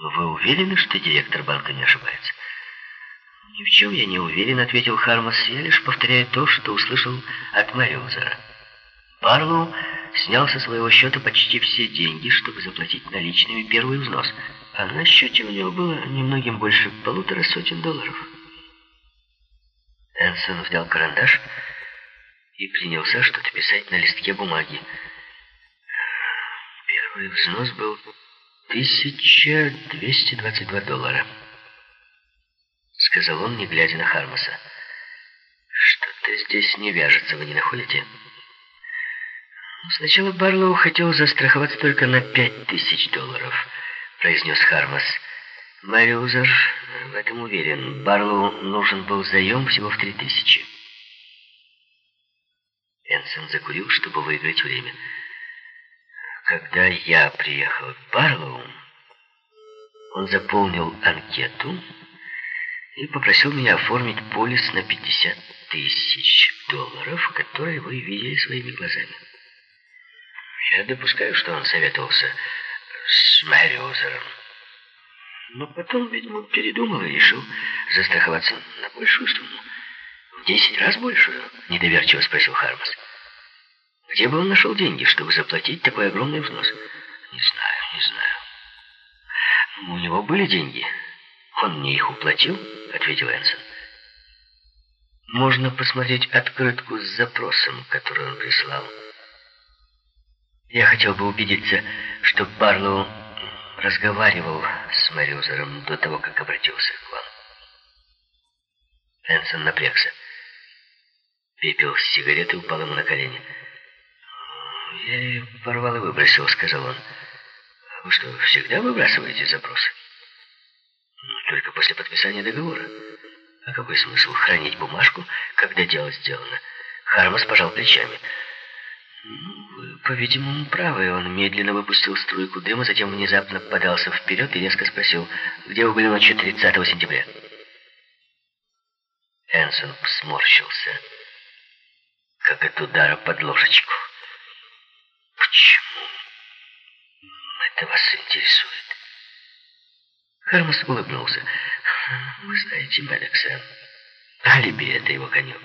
Вы уверены, что директор банка не ошибается? «Ни в чем я не уверен», — ответил Хармас. «Я лишь повторяю то, что услышал от Мэриузера». Барлоу снял со своего счета почти все деньги, чтобы заплатить наличными первый взнос, а на счете у него было немногим больше полутора сотен долларов. Энсон взял карандаш и принялся что-то писать на листке бумаги. Первый взнос был 1222 доллара сказал он, не глядя на Хармаса. «Что-то здесь не вяжется, вы не находите?» «Сначала Барлоу хотел застраховаться только на пять тысяч долларов», — произнес Хармас. Мариузер в этом уверен. Барлоу нужен был заем всего в три тысячи. Энсон закурил, чтобы выиграть время. Когда я приехал к Барлоу, он заполнил анкету и попросил меня оформить полис на 50 тысяч долларов, которые вы видели своими глазами. Я допускаю, что он советовался с Мэриозером. Но потом, видимо, передумал и решил застраховаться на большую сумму. В десять раз большую, недоверчиво спросил Хармас. Где бы он нашел деньги, чтобы заплатить такой огромный взнос? Не знаю, не знаю. У него были деньги. Он мне их уплатил, ответил Энсон. Можно посмотреть открытку с запросом, который он прислал. Я хотел бы убедиться, что Барлоу разговаривал с Мэриузером до того, как обратился к вам. Энсон напрягся. Пепел с сигареты упал ему на колени. «Я порвал и выбросил», — сказал он. «Вы что, всегда выбрасываете запросы?» Только после подписания договора. А какой смысл хранить бумажку, когда дело сделано? Хармас пожал плечами. Ну, по-видимому, правы. Он медленно выпустил струйку дыма, затем внезапно подался вперед и резко спросил, где вы были ночью 30 сентября? Энсон сморщился, как от удара под ложечку. Почему это вас интересует? Хармас улыбнулся. «Вы знаете Медекса. Алиби — это его конек.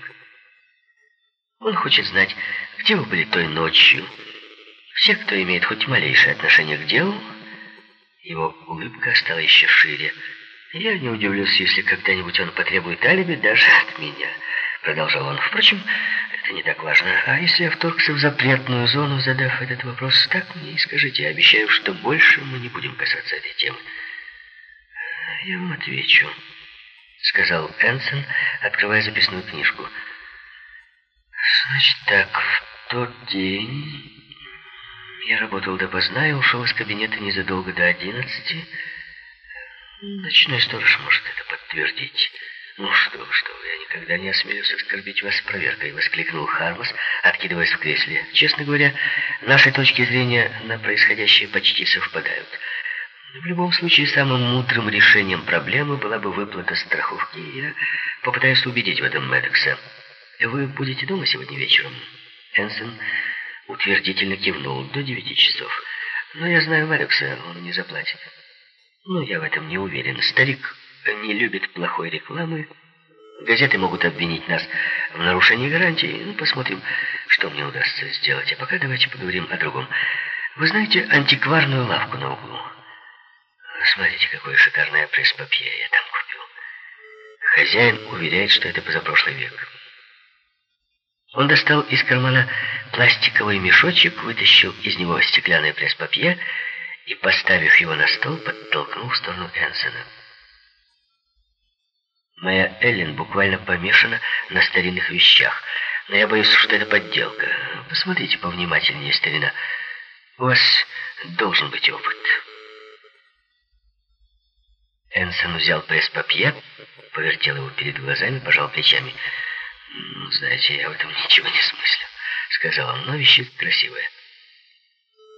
Он хочет знать, где вы были той ночью. Все, кто имеет хоть малейшее отношение к делу, его улыбка стала еще шире. Я не удивлюсь, если когда-нибудь он потребует алиби даже от меня, продолжал он. Впрочем, это не так важно. А если я вторгся в запретную зону, задав этот вопрос, так мне и скажите. Обещаю, что больше мы не будем касаться этой темы. «Я вам отвечу», — сказал Энсон, открывая записную книжку. «Значит так, в тот день я работал допоздна и ушел из кабинета незадолго до одиннадцати. Ночной сторож может это подтвердить». «Ну что что вы, я никогда не осмелюсь оскорбить вас проверкой», — воскликнул Хармас, откидываясь в кресле. «Честно говоря, наши точки зрения на происходящее почти совпадают». В любом случае, самым мудрым решением проблемы была бы выплата страховки. Я попытаюсь убедить в этом Мэддокса. Вы будете дома сегодня вечером? Энсон утвердительно кивнул до девяти часов. Но я знаю Мэддокса, он не заплатит. Но я в этом не уверен. Старик не любит плохой рекламы. Газеты могут обвинить нас в нарушении гарантии. Ну, посмотрим, что мне удастся сделать. А пока давайте поговорим о другом. Вы знаете антикварную лавку на углу? Смотрите, какое шикарное пресс-папье я там купил. Хозяин уверяет, что это позапрошлый век. Он достал из кармана пластиковый мешочек, вытащил из него стеклянное пресс-папье и, поставив его на стол, подтолкнул в сторону Энсона. Моя Эллен буквально помешана на старинных вещах, но я боюсь, что это подделка. Посмотрите повнимательнее, старина. У вас должен быть опыт. Энсон взял пресс-папье, повертел его перед глазами, пожал плечами. «Ну, знаете, я в этом ничего не смыслю», — сказал он, — «но вещи красивые.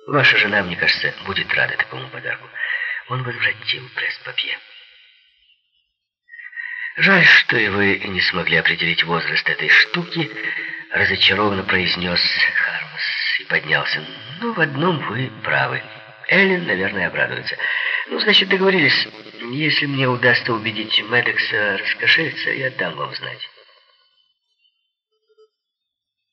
Ваша жена, мне кажется, будет рада такому подарку». Он возвратил пресс-папье. «Жаль, что и вы не смогли определить возраст этой штуки», — разочарованно произнес Хармас и поднялся. «Но в одном вы правы. Эллен, наверное, обрадуется. Ну, значит, договорились. Если мне удастся убедить Медекса раскошелиться, я дам вам знать.